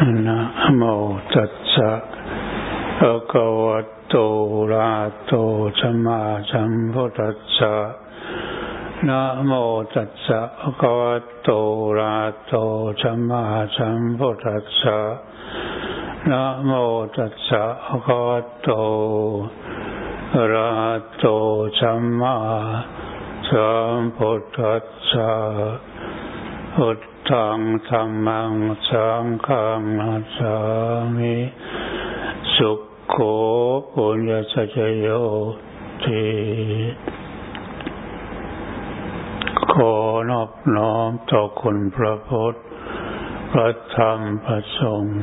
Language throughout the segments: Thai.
นะโมตัสสะภะคะวะโตระโตสัมมาสัมพุทธัสสะนะโมตัสสะภะคะวะโตระโตสัมมาสัมพุทธัสสะนะโมตัสสะภะคะวะโตระโตสัมมาสัมพุทธัสสะพุทังธรรมังสังฆังนัสสามิสุขโขปุญญสัจโยติขอนอบน้อมต่อคุณพระพุทธพระธรรมพระสงฆ์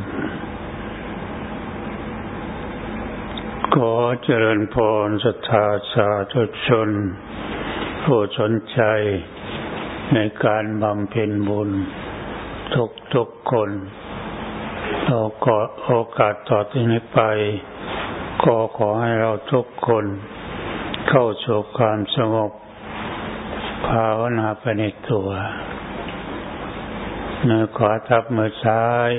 ขอเจริญพรศรัทธาสาธุชน ผู้สนใจ ในการบำเพ็ญบุญทุกทุกคนโอกาสโอกาสต่อที่นี้ไป ก็ขอให้เราทุกคน เข้าสู่ความสงบ ภาวนาไปในตัวเนื้อขวาทับมือซ้าย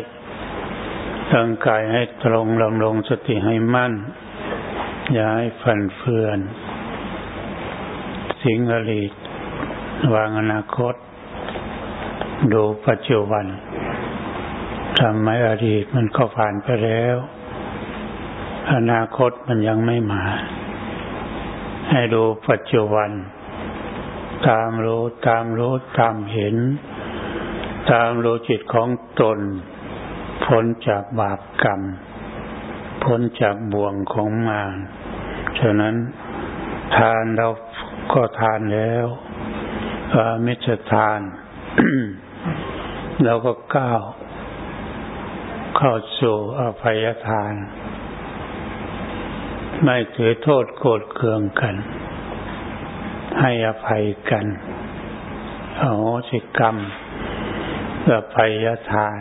ตั้งกายให้ตรงลำลงสติให้มั่น อย่าให้ฝันเฟือน สิงอดีต วางอนาคต ดูปัจจุบันทำไมอดีตมันก็ผ่านไปแล้ว อนาคตมันยังไม่มา ให้ดูปัจจุบัน ตามรู้ตามรู้ตามเห็น ตามรู้จิตของตน พ้นจากบาปกรรม พ้นจากบ่วงของมารฉะนั้นทานเราก็ทานแล้ว อามิจทานเราก็ก้าวเข้าสู่อภัยทาน ไม่ถือโทษโกรธเคืองกัน ให้อภัยกันอโหสิกรรมอภัยทาน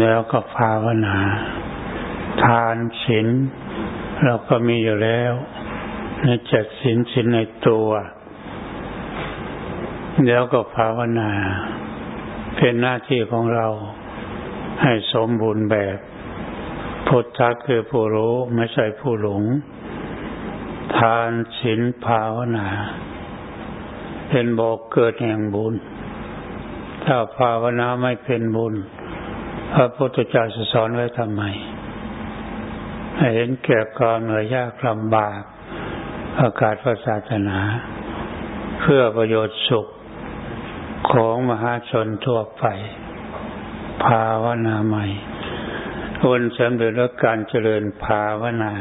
แล้วก็ภาวนา ทานศีลเราก็มีอยู่แล้วในจัดศีลศีลในตัว แล้วก็ภาวนา เป็นหน้าที่ของเราให้สมบูรณ์แบบ พุทธะคือผู้รู้ไม่ใช่ผู้หลง ทานศีลภาวนา เป็นบอกเกิดแห่งบุญ ถ้าภาวนาไม่เป็นบุญ พระพุทธเจ้าสอนไว้ทำไมหเห็นแก่ความเหนื่อยยากลำบากอากาศพระศาสนา เพื่อประโยชน์สุข ของมหาชนทั่วไป ภาวนาใหม่วนสำเร็จแล้วการเจริญภาวนา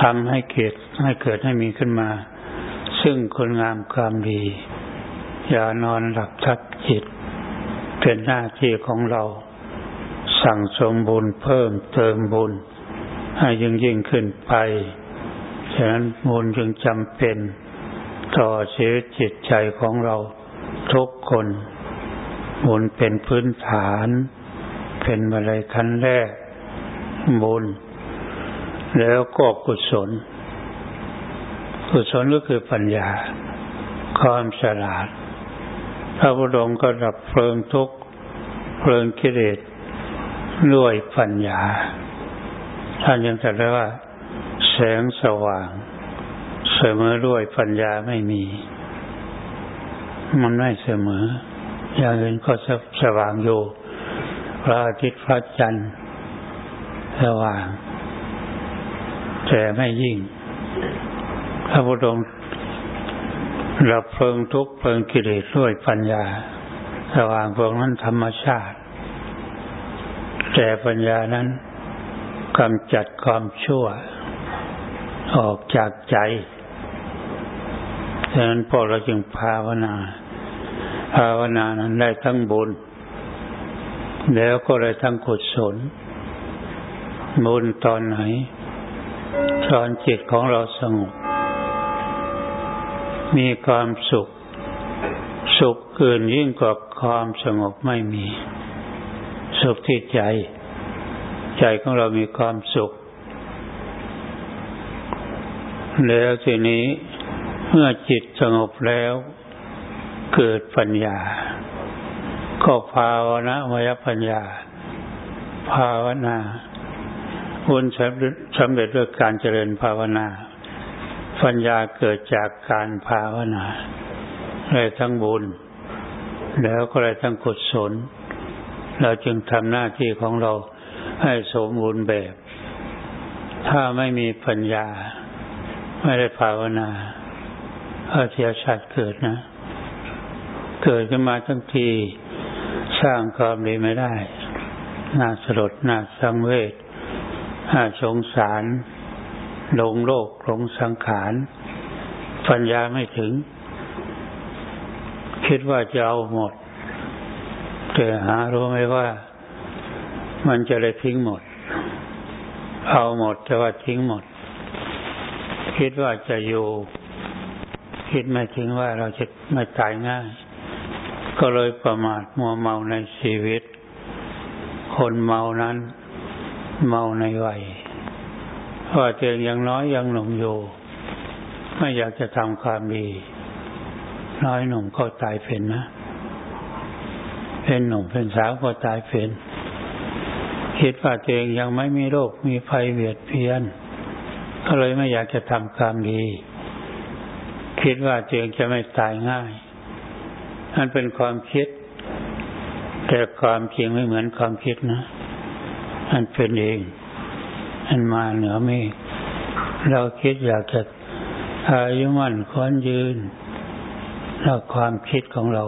ทำให้เกิดให้เกิดให้มีขึ้นมา ซึ่งคุณงามความดี อย่านอนหลับทับจิต เป็นหน้าที่ของเรา สั่งสมบุญเพิ่มเติมบุญ ให้ยิ่งยิ่งขึ้นไป ฉะนั้นบุญจึงจำเป็น ต่อชีวิตจิตใจของเรา ทุกคนบุญเป็นพื้นฐาน เป็นอะไรขั้นแรก บุญ แล้วก็กุศล กุศลก็คือปัญญา ความฉลาด พระพุทธองค์ก็ดับเพลิงทุกเพลิงกิเลสด้วยปัญญา ท่านยังตรัสว่า แสงสว่าง เสมอด้วยปัญญาไม่มี มันไม่เสมอ อย่างอื่นก็สว่างอยู่พระอาทิตย์พระจันทร์สว่าง แต่ไม่ยิ่ง พระพุทธองค์เราเพลิงทุกเพลิงกิเลสด้วยปัญญา สว่างเพวกนั้นธรรมชาติ แต่ปัญญานั้นกำจัดความชั่ว ออกจากใจ ฉะนั้นพวกเราจึงภาวนา ภาวนานั้นได้ทั้งบุญ แล้วก็ได้ทั้งกุศลบุญตอนไหน ตอนจิตของเราสงบ มีความสุข สุขเกินยิ่งกว่าความสงบไม่มี สุขที่ใจ ใจของเรามีความสุข แล้วทีนี้เมื่อจิตสงบแล้ว เกิดปัญญา ก็ภาวนาไวยปัญญา ภาวนาบุญสำเร็จด้วยการเจริญภาวนา ปัญญาเกิดจากการภาวนาเลยทั้งบุญ แล้วก็เลยทั้งกุศลเราจึงทำหน้าที่ของเราให้สมบูรณ์แบบ ถ้าไม่มีปัญญา ไม่ได้ภาวนาอาเทียชาติเกิดนะ เกิดขึ้นมาทั้งทีสร้างความดีไม่ได้ น่าสลดน่าสังเวชน่าสงสารหลงโลกหลงสังขารปัญญาไม่ถึง คิดว่าจะเอาหมด แต่หารู้ไหมว่า มันจะเลยทิ้งหมด เอาหมดแต่ว่าทิ้งหมด คิดว่าจะอยู่ คิดไม่ถึงว่าเราจะไม่ตายง่าย ก็เลยประมาทมัวเมาในชีวิต คนเมานั้น เมาในวัยว่าเจงยังน้อยยังหนุ่มอยู่ไม่อยากจะทำความดี น้อยหนุ่มก็ตายเป็นนะ เป็นหนุ่มเป็นสาวก็ตายเป็นคิดว่าตัวเองยังไม่มีโรคมีภัยเบียดเบียน ก็เลยไม่อยากจะทำความดี คิดว่าตัวเองจะไม่ตายง่าย นั่นเป็นความคิด แต่ความจริงไม่เหมือนความคิดนะอันเป็นเองอันมาเหนือเมฆเราคิดอยากจะอายุมั่นควนยืนแล้วความคิดของเรา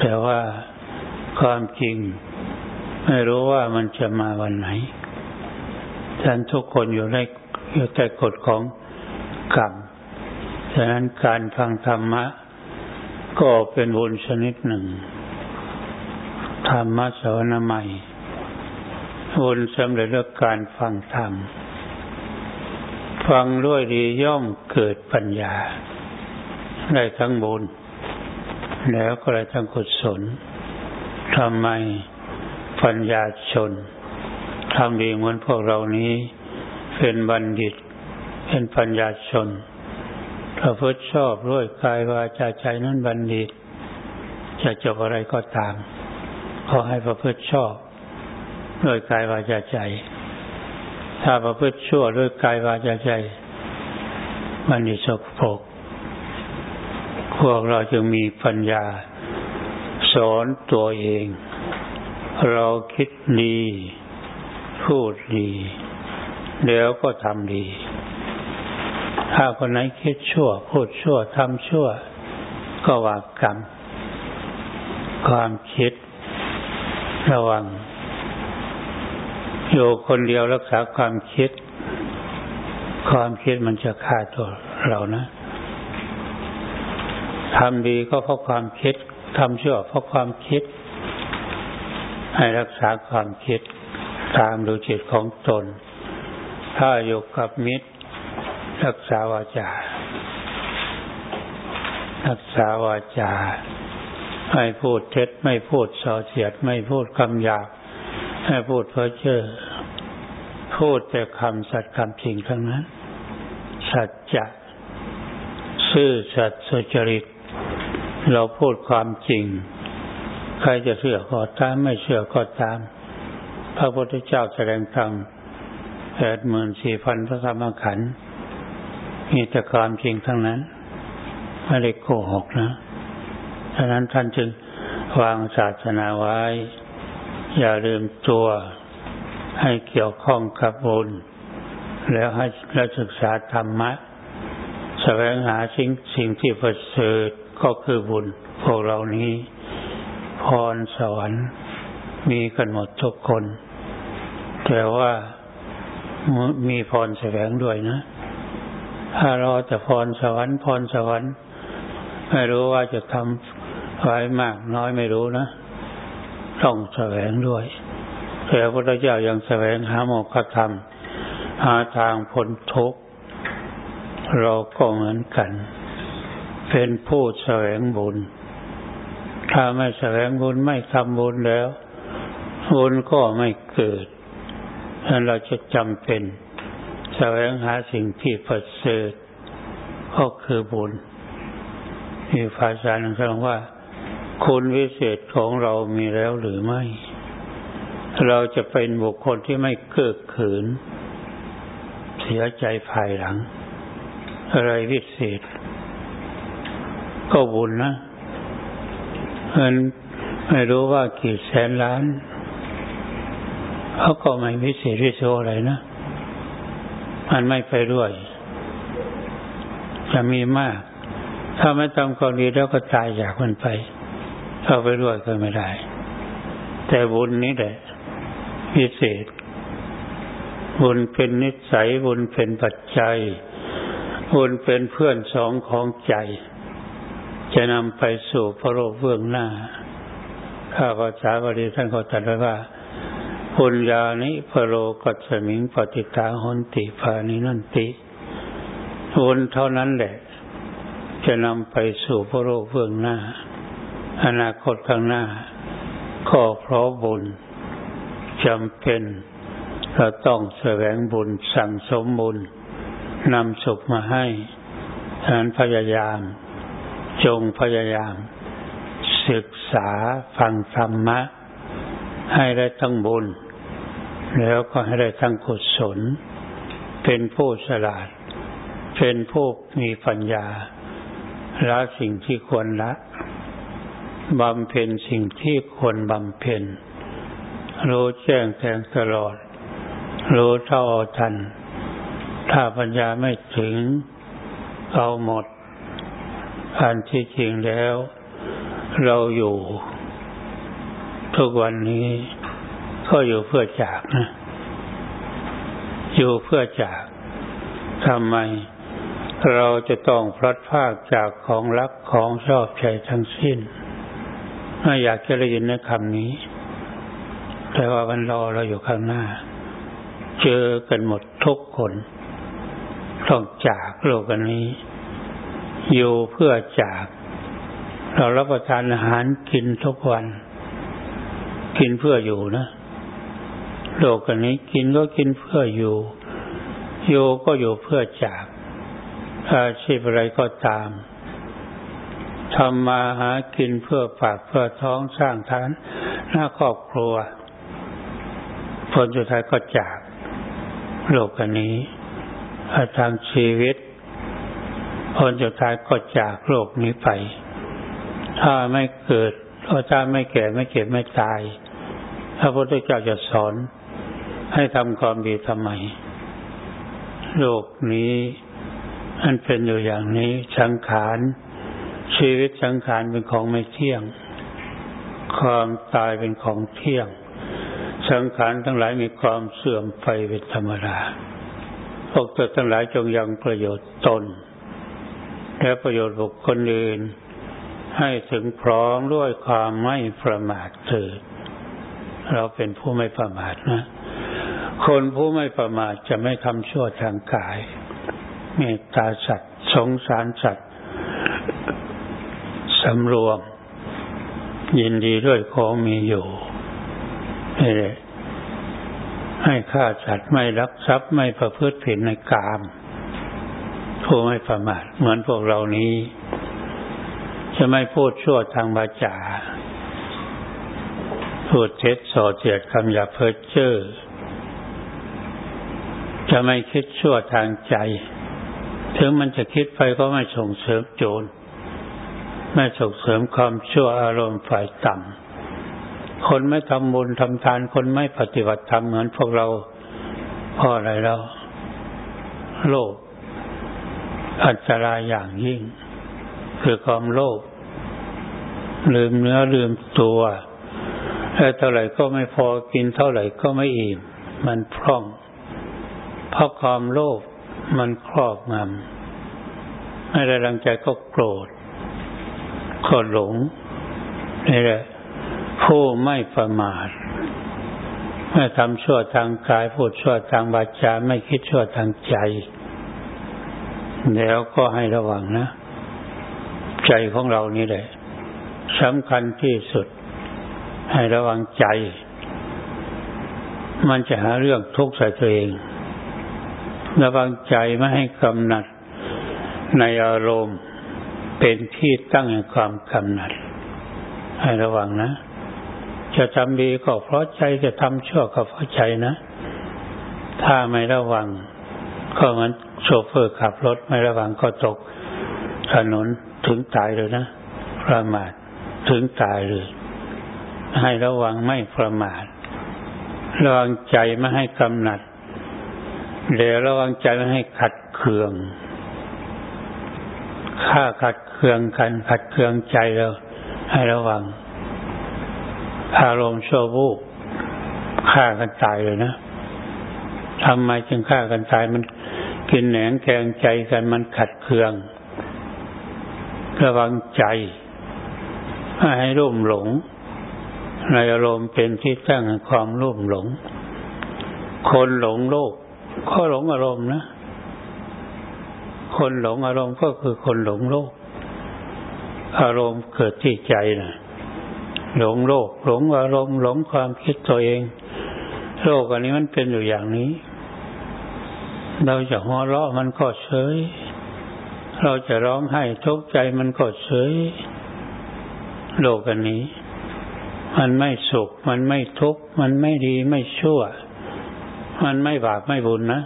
แต่ว่าความจริง ไม่รู้ว่ามันจะมาวันไหนฉันทุกคนอยู่ในอยู่ใต้กฎของกรรมฉะนั้นการฟังธรรมะ ก็เป็นบุญชนิดหนึ่ง ธรรมะสวนาใหม่บุญสำเร็จด้วยการฟังธรรม ฟังด้วยดีย่อมเกิดปัญญา ได้ทั้งบุญ แล้วก็ได้ทั้งกุศลทำไมปัญญาชนทำดีเหมือนพวกเรานี้ เป็นบัณฑิต เป็นปัญญาชน ถ้าพุทชอบร้อยกายวาจาใจนั้นบัณฑิตจะจบอะไรก็ตาม ขอให้ประพฤติชอบด้วยกายวาจาใจ ถ้าประพฤติชั่วด้วยกายวาจาใจ มันนิสกปกพวกเราจึงมีปัญญา สอนตัวเอง เราคิดดี พูดดี แล้วก็ทำดี ถ้าคนไหนคิดชั่ว พูดชั่วทำชั่ว ก็ว่ากรรม ความคิดระวัง อยู่คนเดียวรักษาความคิด ความคิดมันจะฆ่าตัวเรานะทำดีก็เพราะความคิดทำชั่วเพราะความคิด ให้รักษาความคิด ตามดูจิตของตน ถ้าอยู่กับมิตร รักษาวาจา รักษาวาจาไม่พูดเท็จไม่พูดส่อเสียด ไม่พูดคำหยาบไม่พูดเพ้อเจ้อพูดแต่คำสัตย์คำจริงทั้งนั้น สัจจะซื่อสัตย์สุจริต เราพูดความจริง ใครจะเชื่อก็ตามไม่เชื่อก็ตาม พระพุทธเจ้าแสดงธรรมแปดหมื่นสี่พันพระธรรมขันธ์ มีแต่ความจริงทั้งนั้นไม่ได้โกหกนะฉะนั้นท่านจึงวางศาสนาไว้ อย่าลืมตัว ให้เกี่ยวข้องกับบุญ แล้วให้และศึกษาธรรมะแสวงหาสิ่งสิ่งที่ประเสริฐก็คือบุญ พวกเรานี้ พรสวรรค์มีกันหมดทุกคน แต่ว่ามีพรแสวงด้วยนะ เราจะพรสวรรค์พรสวรรค์ ไม่รู้ว่าจะทำไว้มากน้อยไม่รู้นะต้องแสวงด้วยแต่พระพุทธเจ้ายังแสวงหาโมกขธรรม หาทางพ้นทุกข์เราก็เหมือนกัน เป็นผู้แสวงบุญ ถ้าไม่แสวงบุญไม่ทำบุญแล้วบุญก็ไม่เกิดดังนั้นเราจะจำเป็น แสวงหาสิ่งที่ประเสริฐก็คือบุญมีภาษาหนึ่งแสดงว่า คุณวิเศษของเรามีแล้วหรือไม่ เราจะเป็นบุคคลที่ไม่เกิดขืน เสียใจภายหลัง อะไรวิเศษ ก็บุญนะเงินไม่รู้ว่ากี่แสนล้านเขาก็ไม่วิเศษวิโสอะไรนะ มันไม่ไปด้วย จะมีมาก ถ้าไม่ทำความดีแล้วก็ตายจากมันไป เข้าไปด้วยก็ไม่ได้ แต่บุญนี้แหละพิเศษ บุญเป็นนิสัย บุญเป็นปัจจัย บุญเป็นเพื่อนสองของใจ จะนำไปสู่พระโลกเบื้องหน้า ข้าพเจ้าบดีท่านก็ตรัสไว้ว่า ปุญญานิพโลกัสมิงปฏิตาหนติภานินันติบุญเท่านั้นแหละ จะนำไปสู่พระโลกเบื้องหน้า อนาคตข้างหน้า ก็เพราะบุญจำเป็นเราต้องแสวงบุญสั่งสมบุญนำสุขมาให้ฉะนั้นพยายาม จงพยายาม ศึกษาฟังธรรมะ ให้ได้ทั้งบุญ แล้วก็ให้ได้ทั้งกุศล เป็นผู้ฉลาด เป็นผู้มีปัญญาละสิ่งที่ควรละบำเพ็ญสิ่งที่ควรบำเพ็ญรู้แจ้งแทงตลอด รู้เท่าทัน ถ้าปัญญาไม่ถึงเอาหมด อันที่จริงแล้ว เราอยู่ ทุกวันนี้ ก็อยู่เพื่อจากนะอยู่เพื่อจากทำไมเราจะต้องพลัดพากจากของรักของชอบใจทั้งสิ้นไม่อยากจะได้ยินในคำนี้ แต่ว่ามันรอเราอยู่ข้างหน้า เจอกันหมดทุกคน ต้องจากโลกนนี้ อยู่เพื่อจาก เรารับประทานอาหารกินทุกวัน กินเพื่ออยู่นะ โลกอันนี้กินก็กินเพื่ออยู่ อยู่ก็อยู่เพื่อจาก อาชีพอะไรก็ตามทำมาหากินเพื่อปากเพื่อท้องสร้างฐานหน้าครอบครัวผลสุดท้ายก็จากโลกอันนี้ทางชีวิตผลสุดท้ายก็จากโลกนี้ไป ถ้าไม่เกิดถ้าไม่แก่ไม่เก็บไม่ตาย พระพุทธเจ้าจะสอน ให้ทำความดีทำไม โลกนี้อันเป็นอยู่อย่างนี้สังขารชีวิตสังขารเป็นของไม่เที่ยง ความตายเป็นของเที่ยง สังขารทั้งหลายมีความเสื่อมไปเป็นธรรมดาพวกเธอทั้งหลายจงยังประโยชน์ตน และประโยชน์บุคคลอื่น ให้ถึงพร้อมด้วยความไม่ประมาทเถิดเราเป็นผู้ไม่ประมาทนะ คนผู้ไม่ประมาทจะไม่ทำชั่วทางกาย เมตตาสัตว์สงสารสัตว์สำรวม ยินดีด้วยของมีอยู่นี่แหละให้ฆ่าสัตว์ไม่รักทรัพย์ไม่ประพฤติผิดในกามผู้ไม่ประมาทเหมือนพวกเรานี้ จะไม่พูดชั่วทางบาจาพูดเท็จส่อเสียดคำหยาเพ้อเจ้อ จะไม่คิดชั่วทางใจ ถึงมันจะคิดไปก็ไม่ส่งเสริมโจร ไม่ส่งเสริมความชั่วอารมณ์ฝ่ายต่ำ คนไม่ทำบุญทำทาน คนไม่ปฏิบัติธรรมเหมือนพวกเราเพราะอะไรเราโลภอันตรายอย่างยิ่ง คือความโลภลืมเนื้อลืมตัวแต่เท่าไหร่ก็ไม่พอกินเท่าไหร่ก็ไม่อิ่มมันพร่อง เพราะความโลภมันครอบงำไม่ได้รังใจก็โกรธก็หลงนี่แหละผู้ไม่ประมาทไม่ทำชั่วทางกายพูดชั่วทางวาจาไม่คิดชั่วทางใจ แล้วก็ให้ระวังนะ ใจของเรานี่แหละสำคัญที่สุด ให้ระวังใจ มันจะหาเรื่องทุกข์ใส่ตัวเอง ระวังใจไม่ให้กำหนัด ในอารมณ์เป็นที่ตั้งแห่งความกำหนัด ให้ระวังนะ จะทำดีก็เพราะใจจะทำชั่วก็เพราะใจนะ ถ้าไม่ระวัง ก็มันโชเฟอร์ขับรถไม่ระวังก็ตกถนนถึงตายเลยนะประมาทถึงตายเลย ให้ระวังไม่ประมาทระวังใจไม่ให้กำหนัด เดี๋ยวระวังใจไม่ให้ขัดเคืองฆ่าขัดเคืองกันขัดเคืองใจเราให้ระวัง อารมณ์โชวูบฆ่ากันตายเลยนะทำไมจึงฆ่ากันตายมันกินแหนงแกงใจกันมันขัดเคือง ระวังใจให้ร่มหลง ในอารมณ์เป็นที่ตั้งแห่งความร่มหลง คนหลงโลก ก็หลงอารมณ์นะ คนหลงอารมณ์ก็คือคนหลงโลก อารมณ์เกิดที่ใจนะหลงโลก หลงอารมณ์หลงความคิดตัวเอง โลกอันนี้มันเป็นอยู่อย่างนี้ เราจะหัวเราะมันก็เฉย เราจะร้องไห้ทุกข์ใจมันก็เฉย โลกอันนี้ มันไม่สุข มันไม่ทุกข์ มันไม่ดีไม่ชั่ว มันไม่บาปไม่บุญนะ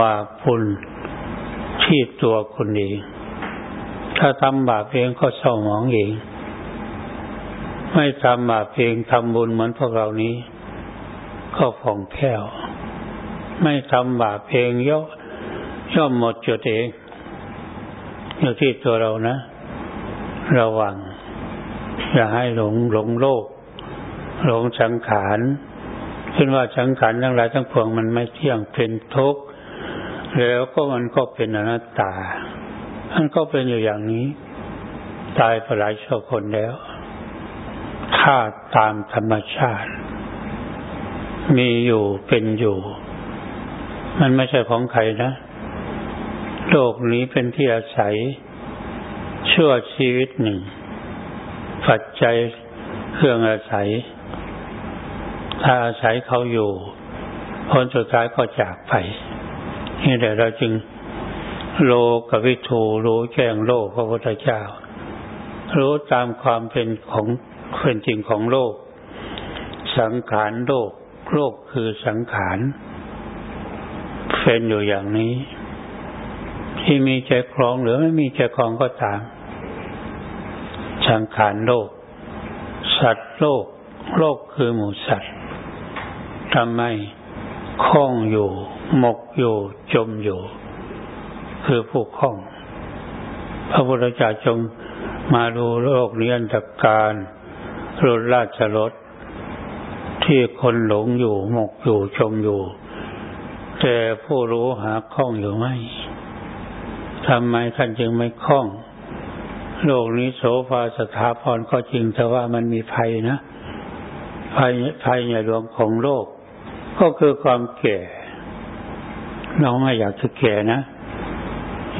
บาปบุญที่ตัวคนเองถ้าทำบาปเองก็เศร้าหมองเอง ไม่ทำบาปเองทำบุญเหมือนพวกเรานี้ ก็ผ่องแผ้ว ไม่ทำบาปเองย่อย่อมหมดจุดเองอยู่ที่ตัวเรานะ ระวัง อย่าให้หลงหลงโลก หลงสังขาร ขึ้นว่าสังขารทั้งหลายทั้งปวงมันไม่เที่ยงเป็นทุกข์แล้วก็มันก็เป็นอนัตตามันก็เป็นอยู่อย่างนี้ ตายไปหลายชั่วคนแล้วถ้าตามธรรมชาติ มีอยู่เป็นอยู่ มันไม่ใช่ของใครนะ โลกนี้เป็นที่อาศัย ชั่วชีวิตหนึ่ง ปัจจัยเครื่องอาศัย ถ้าอาศัยเขาอยู่ผลสุดท้ายก็จากไป นี่แหละเราจึงโลกวิถูรู้แจ้งโลกพระพุทธเจ้า รู้ตามความเป็นของเป็นจริงของโลก สังขารโลก โลกคือสังขารเป็นอยู่อย่างนี้ ที่มีใจครองหรือไม่มีใจครองก็ตาม สังขารโลก สัตว์โลก โลกคือหมูสัตว์ ทำไมคล้องอยู่ หมกอยู่ จมอยู่ คือผู้คล้อง พระพุทธเจ้าจงมาดูโลกนี้อันตรการรถราชรถที่คนหลงอยู่ หมกอยู่ จมอยู่ แต่ผู้รู้หาคล้องอยู่ไหมทำไมท่านจึงไม่คล้อง โลกนี้โสภาสถาพรก็จริงแต่ว่ามันมีภัยนะภัยภัยในดวงของโลก ก็คือความแก่ เราไม่อยากจะแก่นะ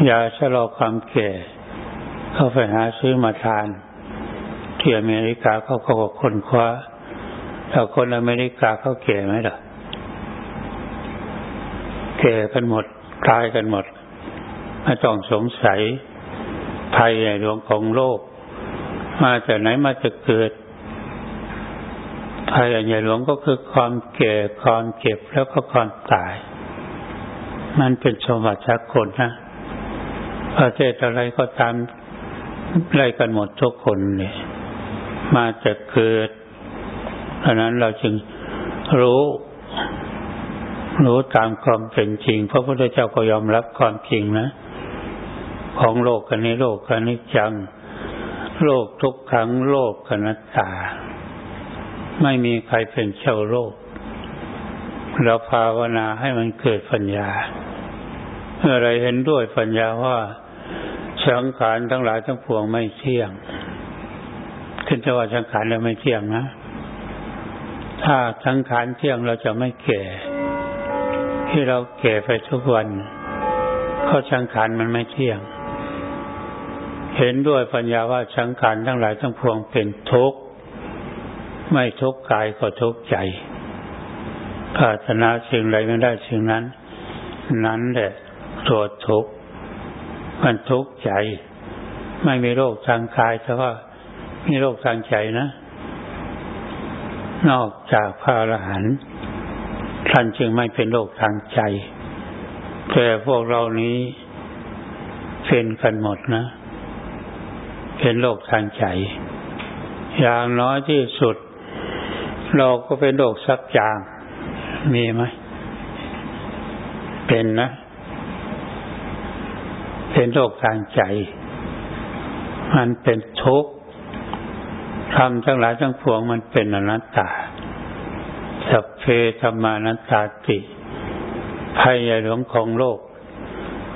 อย่าชะลอความแก่ เข้าไปหาซื้อมาทาน ที่อเมริกาเขาก็คนคว้าแต่คนอเมริกาเขาแก่ไหมล่ะแก่กันหมดตายกันหมดไม่ต้องสงสัยภัยในดวงของโลก มาจากไหนมาจะเกิด ภัยอันใหญ่หลวงก็คือความแก่ความเจ็บแล้วก็ความตาย มันเป็นสมบัติชักคนนะประเทศอะไรก็ตามไล่กันหมดทุกคนเนี่ย มาจะเกิดเพราะนั้นเราจึงรู้ รู้ตามความเป็นจริงพระพุทธเจ้าก็ยอมรับความจริงนะ ของโลกกันนี้โลกกันนี้จัง โลกทุกครั้งโลกกนัตตา ไม่มีใครเป็นเจ้าโลก เราภาวนาให้มันเกิดปัญญาเมื่อไรเห็นด้วยปัญญาว่าสังขารทั้งหลายทั้งปวงไม่เที่ยงขึ้นจะว่าสังขารแล้วไม่เที่ยงนะ ถ้าสังขารเที่ยงเราจะไม่แก่ ที่เราแก่ไปทุกวันเพราะสังขารมันไม่เที่ยง เห็นด้วยปัญญาว่าสังขารทั้งหลายทั้งปวงเป็นทุกข์ ไม่ทุกข์กายก็ทุกข์ใจปรารถนาสิ่งใดไม่ได้สิ่งนั้น นั้นแหละตัวทุกข์มันทุกข์ใจ ไม่มีโรคทางกายแต่ว่ามีโรคทางใจนะ นอกจากพระอรหันต์ท่านจึงไม่เป็นโรคทางใจ แต่พวกเรานี้เป็นกันหมดนะ เป็นโรคทางใจ อย่างน้อยที่สุด เราก็เป็นโรคสักอย่าง มีไหม เป็นนะ เป็นโรคทางใจ มันเป็นทุกข์ทำทั้งหลายทั้งปวงมันเป็นอนัตตา สัพเพธรรมานัตตาติภัยใหญ่หลวงของโลก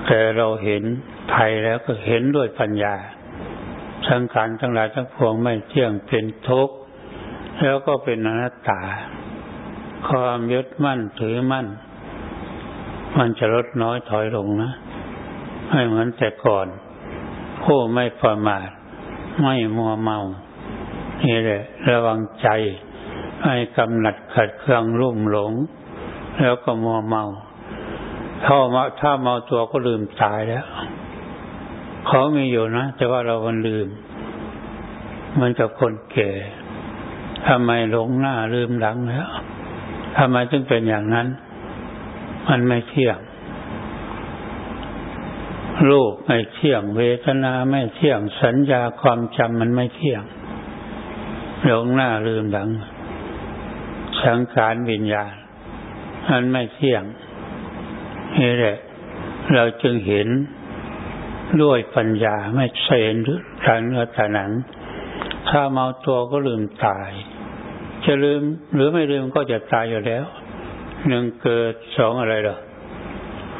แต่เราเห็นภัยแล้วก็เห็นด้วยปัญญาสังขารทั้งหลายทั้งปวงไม่เที่ยงเป็นทุกข์ แล้วก็เป็นอนัตตา ความยึดมั่นถือมั่น มันจะลดน้อยถอยลงนะไม่เหมือนแต่ก่อน ผู้ไม่ประมาทไม่มัวเมา นี่แหละ ระวังใจ ให้กำหนัดขัดเครื่องรุ่มหลง แล้วก็มัวเมาถ้ามาถ้าเมาตัวก็ลืมตายแล้ว เขามีอยู่นะ แต่ว่าเรามันลืมเหมือนกับคนแก่ ทำไมหลงหน้าลืมหลังแล้วทำไมจึงเป็นอย่างนั้น มันไม่เที่ยงรูปไม่เที่ยง เวทนาไม่เที่ยง สัญญาความจำมันไม่เที่ยง หลงหน้าลืมหลัง สังขารวิญญาณมันไม่เที่ยงนี่แหละ เราจึงเห็นด้วยปัญญาไม่เสนทางเนื้อทาหนัง ถ้าเมาตัวก็ลืมตาย จะลืมหรือไม่ลืมก็จะตายอยู่แล้วหนึ่งเกิดสองอะไรหรอ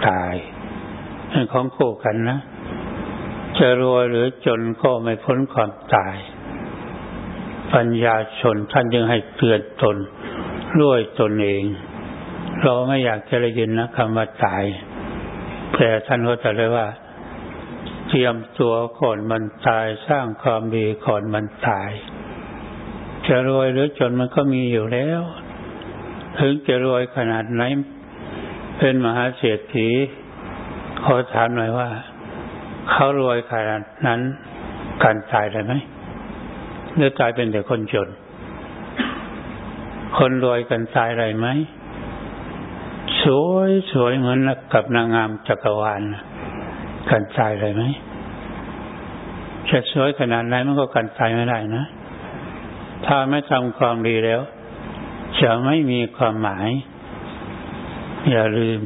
ตายเป็นของคู่กันนะ จะรวยหรือจนก็ไม่พ้นความตาย ปัญญาชนท่านยังให้เตือนตนด้วยตนเอง เราไม่อยากจะได้ยินนะคำว่าตายแต่ท่านก็จะเลยว่า เตรียมตัวก่อนมันตายสร้างความดีก่อนมันตาย จะรวยหรือจนมันก็มีอยู่แล้ว ถึงจะรวยขนาดไหน เป็นมหาเศรษฐีขอถามหน่อยว่า เขารวยขนาดนั้นการตายได้ไหมหรือตายเป็นแต่คนจน คนรวยกันตายอะไรไหมสวยสวยเหมือนกับนางงามจักรวาล กันตายเลยไหมจะสวยขนาดไหนมันก็กันตายไม่ได้นะ ถ้าไม่ทำความดีแล้ว จะไม่มีความหมาย อย่าลืม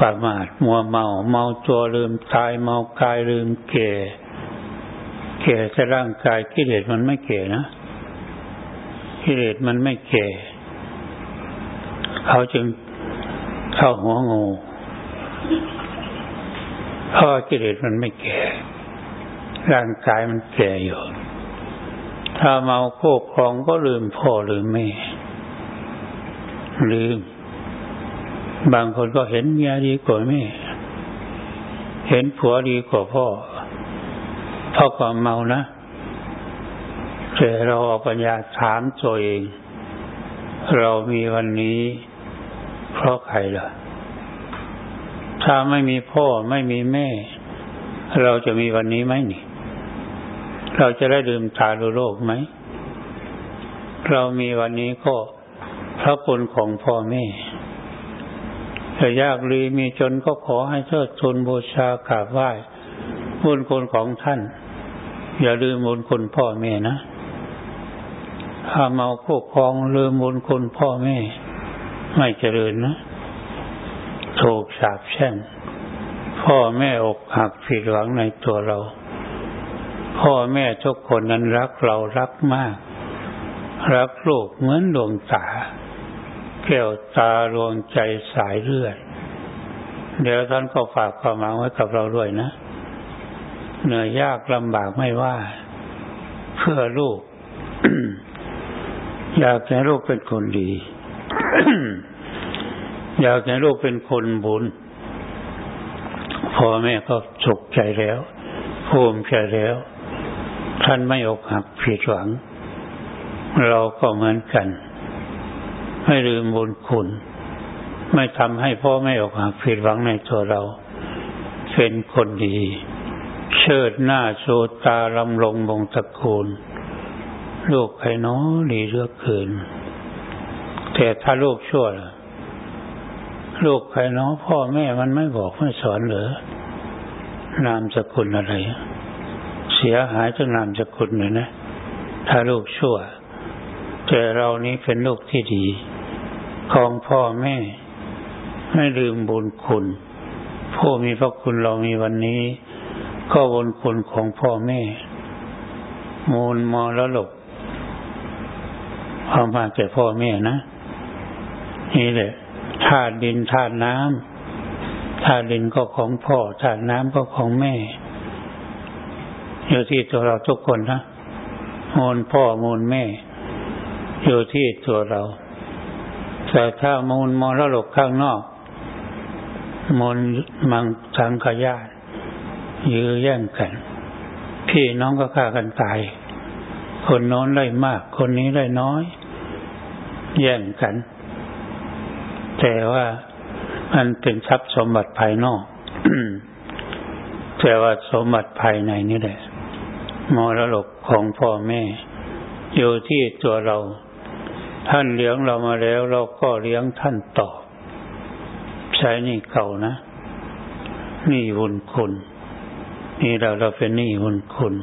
ประมาทมัวเมา เมาตัวลืมตายเมากายลืมเก่เก่แต่ร่างกายกิเลสมันไม่เก่นะกิเลสมันไม่เก่เขาจึงเข้าหัวงู เพราะกิเลสมันไม่แก่ ร่างกายมันแก่อยู่ ถ้าเมาโคกครองก็ลืมพ่อลืมแม่ ลืม บางคนก็เห็นเมียดีกว่าแม่ เห็นผัวดีกว่าพ่อพราะความเมานะแต่เราเอาปัญญาถามตัวเอง เรามีวันนี้ เพราะใครล่ะ ถ้าไม่มีพ่อไม่มีแม่ เราจะมีวันนี้ไหมนี่ เราจะได้ลืมตาดูโลกไหม เรามีวันนี้ก็พระคุณของพ่อแม่แต่ยากรีมีจนก็ขอให้เทิดทูนบูชากราบไหว้บุญคุณของท่าน อย่าลืมบุญคุณพ่อแม่นะถ้าเมาคู่ครองลืมบุญคุณพ่อแม่ ไม่เจริญนะ ถูกสาบแช่ง พ่อแม่อกหักผิดหวังในตัวเรา พ่อแม่ทุกคนนั้นรักเรารักมาก รักลูกเหมือนดวงตาแก้วตาดวงใจสายเลือดเดี๋ยวท่านก็ฝากความหวังไว้กับเราด้วยนะ เหนื่อยยากลำบากไม่ว่า เพื่อลูก อยากให้ลูกเป็นคนดี อยากให้ลูกเป็นคนบุญพ่อแม่ก็สุขใจแล้วภูมิใจแล้ว ท่านไม่อกหักผิดหวัง เราก็เหมือนกัน ไม่ลืมบุญคุณ ไม่ทำให้พ่อแม่อกหักผิดหวังในตัวเรา เป็นคนดี เชิดหน้าโชตาลำลงบงตะโกนลูกใครน้อดีเลือกเกินแต่ถ้าลูกชั่วล่ะ ลูกใครน้องพ่อแม่มันไม่บอกไม่สอนเหรอนามสกุลอะไร เสียหายจากนามสกุลเลยนะถ้าลูกชั่ว แต่เรานี้เป็นลูกที่ดี ของพ่อแม่ ไม่ลืมบุญคุณผู้มีพระคุณเรามีวันนี้ ก็บุญคุณของพ่อแม่ มูลมรลกเอามาแก่พ่อแม่นะนี่แหละ ธาตุดินธาตุน้ำธาตุดินก็ของพ่อธาตุน้ำก็ของแม่อยู่ที่ตัวเราทุกคนนะมูลพ่อมูลแม่ อยู่ที่ตัวเราแต่ถ้ามูลมรลกข้างนอกมูลมังสังขยายื้อแย่งกัน พี่น้องก็ฆ่ากันตาย คนน้นได้มาก คนนี้ได้น้อย แย่งกัน แต่ว่ามันเป็นทรัพย์สมบัติภายนอกแต่ว่าสมบัติภายในนี่แหละมรดกของพ่อแม่ อยู่ที่ตัวเรา ท่านเลี้ยงเรามาแล้ว เราก็เลี้ยงท่านต่อ ใช้นี่เก่านะนี่บุญคุณ นี่เราเราเป็นนี่บุญคุณ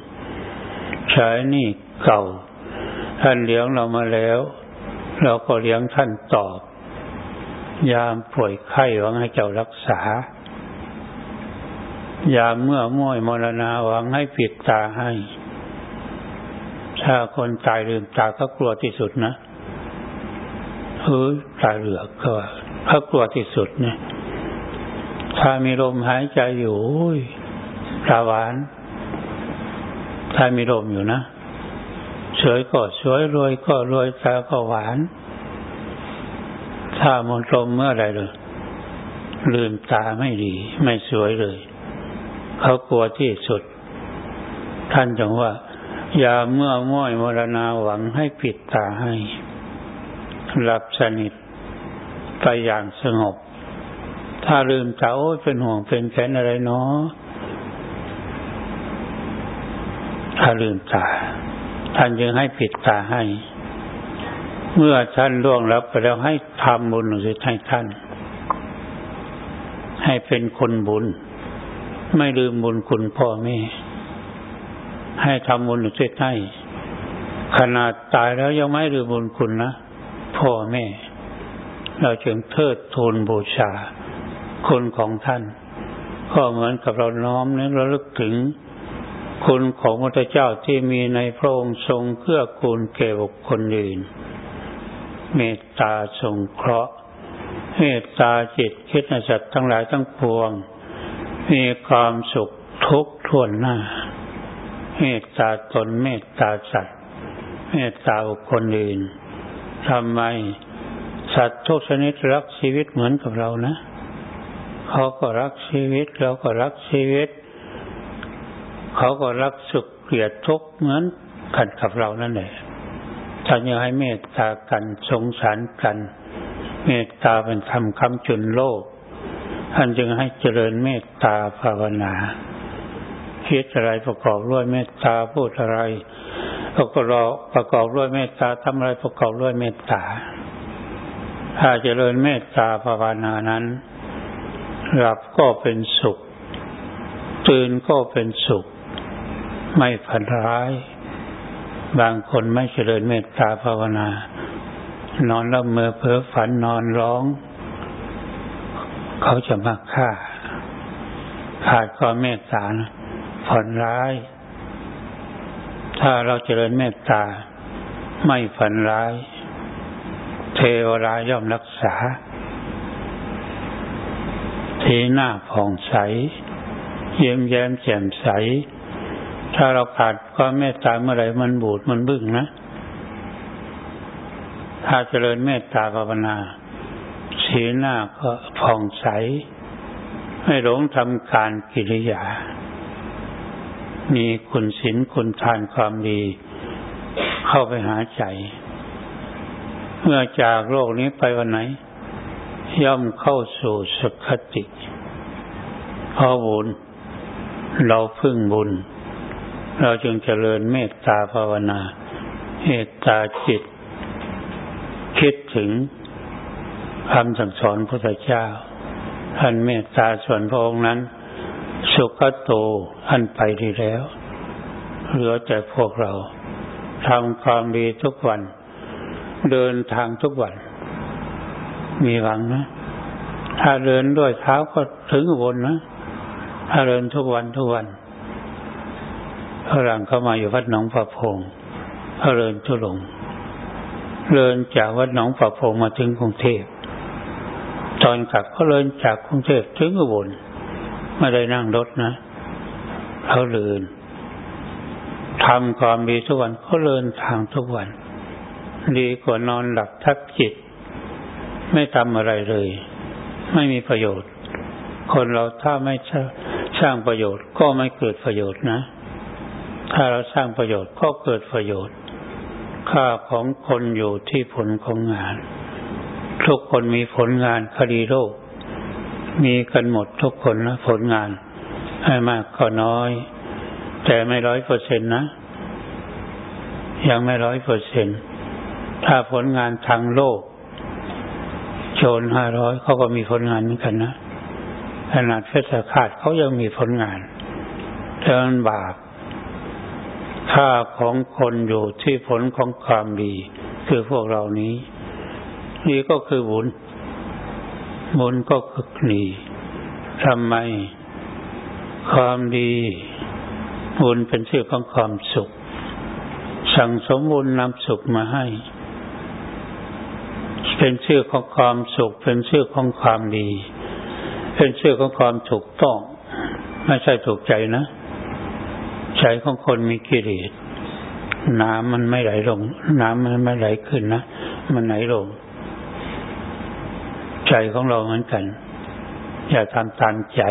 ใช้นี่เก่า ท่านเลี้ยงเรามาแล้ว เราก็เลี้ยงท่านตอบ ยามป่วยไข้หวังให้เจ้ารักษา ยามเมื่อม่วยมรณาหวังให้ปิดตาให้ ถ้าคนตายลืมตาก็กลัวที่สุดนะเฮ้ยตายเหลือกก็เขากลัวที่สุดเนี่ยถ้ามีลมหายใจอยู่ตาหวาน ถ้ามีลมอยู่นะสวยก็สวยรวยก็รวยตาก็หวาน ถ้ามนลมเมื่อไรเลยลืมตาไม่ดี ไม่สวยเลย เขากลัวที่สุด ท่านจังว่า อย่าเมื่อม้อยมรณาหวังให้ปิดตาให้ หลับสนิทไปอย่างสงบ ถ้าลืมตาโอ้ยเป็นห่วงเป็นแค้นอะไรเนาะถ้าลืมตา ท่านจึงให้ปิดตาให้ เมื่อท่านล่วงลับไปแล้วให้ทำบุญสิให้ท่าน ให้เป็นคนบุญ ไม่ลืมบุญคุณพ่อแม่ ให้ทำบุญสิให้ขนาดตายแล้วยังไม่ลืมบุญคุณนะพ่อแม่ เราจึงเทิดทูนบูชา คุณของท่าน ก็เหมือนกับเราน้อมนึกระลึกถึงคุณของพระเจ้าที่มีในพระองค์ทรงเกื้อกูลแก่บุคคลอื่น เมตตาสงเคราะห์ เมตตาจิตคิดในสัตว์ทั้งหลายทั้งปวง มีความสุขทุกทวนหน้า เมตตาตนเมตตาสัตว์ เมตตาบุคคลอื่นทำไมสัตว์ทุกชนิดรักชีวิตเหมือนกับเรานะ เขาก็รักชีวิต เราก็รักชีวิต เขาก็รักสุขเกลียดทุกข์เหมือนกันกับเรานั่นแหละ ท่านยังให้เมตตากันสงสารกัน เมตตาเป็นธรรมคำจุนโลก ท่านจึงให้เจริญเมตตาภาวนาคิดอะไรประกอบด้วยเมตตาพูดอะไรประกอประกอบด้วยเมตตาทำอะไรประกอบด้วยเมตตา ถ้าเจริญเมตตาภาวนานั้น หลับก็เป็นสุข ตื่นก็เป็นสุข ไม่ผันร้าย บางคนไม่เจริญเมตตาภาวนา นอนละเมอเพ้อฝันนอนร้อง เขาจะมาฆ่า ขาดความเมตตาผ่อนร้าย ถ้าเราเจริญเมตตา ไม่ฝันร้าย เทวราย่อมรักษาทีหน้าผ่องใส เยี่ยมแย้มแจ่มใส ถ้าเราขาดความเมตตาเมื่อไรมันบูดมันบึ้งนะ ถ้าเจริญเมตตาภาวนา สีหน้าก็ผ่องใส ไม่หลงทำการกิริยา มีคุณศีลคุณทานความดี เข้าไปหาใจ เมื่อจากโลกนี้ไปวันไหน ย่อมเข้าสู่สุขติพอบุญเราพึ่งบุญ เราจึงเจริญเมตตาภาวนาเมตตาจิต คิดถึงคำสั่งสอนพระพุทธเจ้า ท่านเมตตาส่วนพระองค์นั้น สุขโตอันไปดีแล้ว เหลือแต่พวกเราทำความดีทุกวัน เดินทางทุกวัน มีหวังนะ ถ้าเดินด้วยเท้าก็ถึงบนนะ ถ้าเดินทุกวันทุกวัน ฝรั่งเข้ามาอยู่วัดหนองประพงเขาเดินทุลงเดินจากวัดหนองประพงมาถึงกรุงเทพตอนกลับเขาเดินจากกรุงเทพถึงอุบลไม่ได้นั่งรถนะเขาเดินทำความดีทุกวันเขาเดินทางทุกวัน ดีกว่านอนหลับทักจิต ไม่ทำอะไรเลย ไม่มีประโยชน์ คนเราถ้าไม่สร้างประโยชน์ก็ไม่เกิดประโยชน์นะ ถ้าเราสร้างประโยชน์ก็เกิดประโยชน์ ค่าของคนอยู่ที่ผลของงาน ทุกคนมีผลงานคดีโลกมีกันหมดทุกคนนะผลงานให้มากก็น้อย แต่ไม่ร้อยเปอร์เซ็นต์นะ ยังไม่ร้อยเปอร์เซ็นต์ถ้าผลงานทางโลก โจรห้าร้อยเขาก็มีผลงานเหมือนกันนะขนาดเพชรขาดเขายังมีผลงานเทินบาป ค่าของคนอยู่ที่ผลของความดี คือพวกเรานี้นี่ก็คือบุญ บุญก็คือนีทำไม ความดี บุญเป็นชื่อของความสุข สั่งสมบุญนำสุขมาให้ เป็นชื่อของความสุข เป็นชื่อของความดี เป็นชื่อของความถูกต้อง ไม่ใช่ถูกใจนะ ใจของคนมีกิเลสน้ำมันไม่ไหลลง น้ำมันไม่ไหลขึ้นนะ มันไหลลง ใจของเราเหมือนกัน อย่าทำตามใจ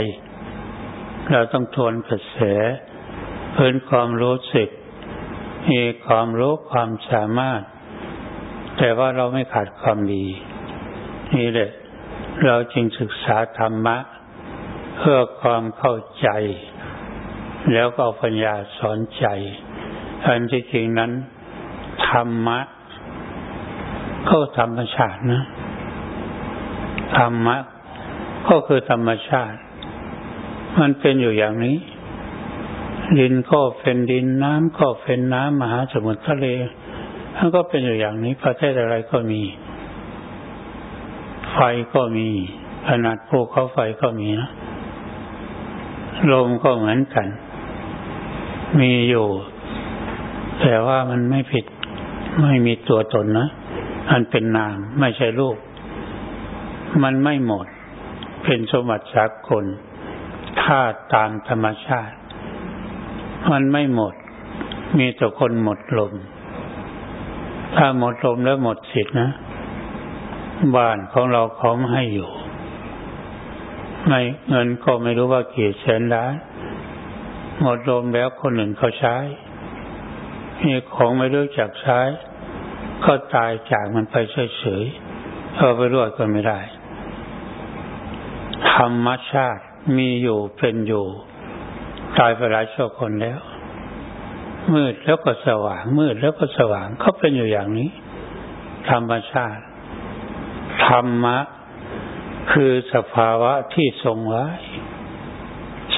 เราต้องทวนกระแสเพิ่นความรู้สึกมีความรู้ความสามารถ แต่ว่าเราไม่ขาดความดี นี่แหละ เราจึงศึกษาธรรมะ เพื่อความเข้าใจ แล้วก็ปัญญาสอนใจ อันที่จริงนั้น ธรรมะก็ธรรมชาตินะ ธรรมะก็คือธรรมชาติ มันเป็นอยู่อย่างนี้ ดินก็เป็นดินน้ำก็เป็นน้ำมหาสมุทรทะเลมันก็เป็นอยู่อย่างนี้ ประเทศอะไรก็มี ไฟก็มีขนาดภูเขาไฟก็มีนะลมก็เหมือนกัน มีอยู่ แต่ว่ามันไม่ผิด ไม่มีตัวตนนะอันเป็นนามไม่ใช่รูป มันไม่หมด เป็นสมบัติสากลถ้าตามธรรมชาติ มันไม่หมด มีแต่คนหมดลม ถ้าหมดลมแล้วหมดสิทธินะ บ้านของเราเขาไม่ให้อยู่ ไม่เงินก็ไม่รู้ว่ากี่แสนล้าน หมดลมแล้วคนอื่นเขาใช้มีของไม่รู้จักใช้ ก็ตายจากมันไปเฉยๆเอาไปรวดก็ไม่ได้ ธรรมชาติมีอยู่เป็นอยู่ ตายไปหลายชั่วคนแล้ว มืดแล้วก็สว่าง มืดแล้วก็สว่างเขาเป็นอยู่อย่างนี้ ธรรมชาติ ธรรมะ คือสภาวะที่ทรงไว้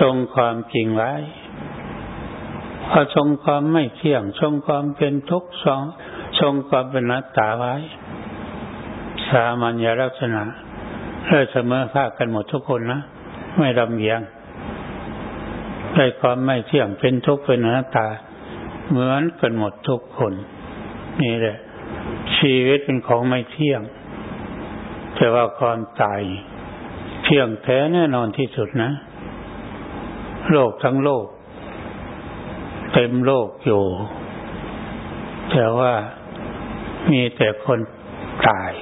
ทรงความจริงไว้ ทรงความไม่เที่ยง ทรงความเป็นทุกข์ทรงทรงความเป็นนัตตาไว้ สามัญลักษณะเเสมอภาคกันหมดทุกคนนะ ไม่ลำเอียงได้ความไม่เที่ยงเป็นทุกข์เป็นอนัตตา เหมือนกันหมดทุกคน นี่แหละ ชีวิตเป็นของไม่เที่ยง แต่ว่าความตายเที่ยงแท้แน่นอนที่สุดนะ โลกทั้งโลก ต็มโลกอยู่ แต่ว่ามีแต่คนตาย